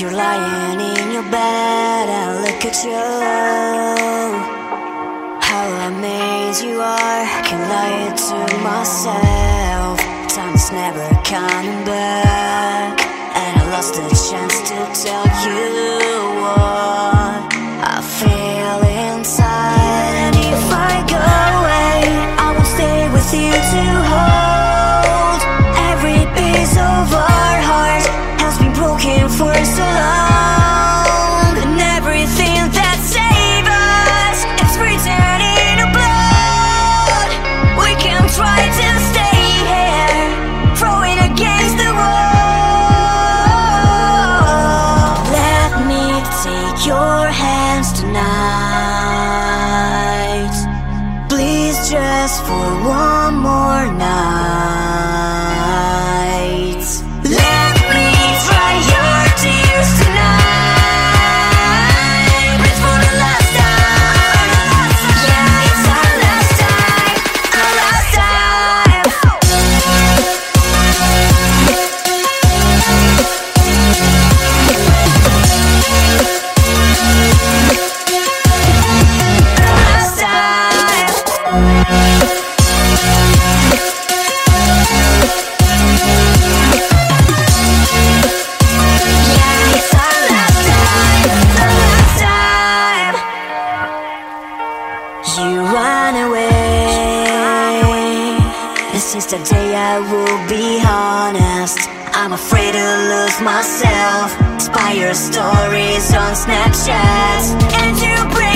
You're lying in your bed and look at you. How amazed you are. Can lie to myself. Time's never coming back. And I lost the chance to tell you for one You run away. And since the day I will be honest, I'm afraid to lose myself. Inspire stories on Snapchat, and you break.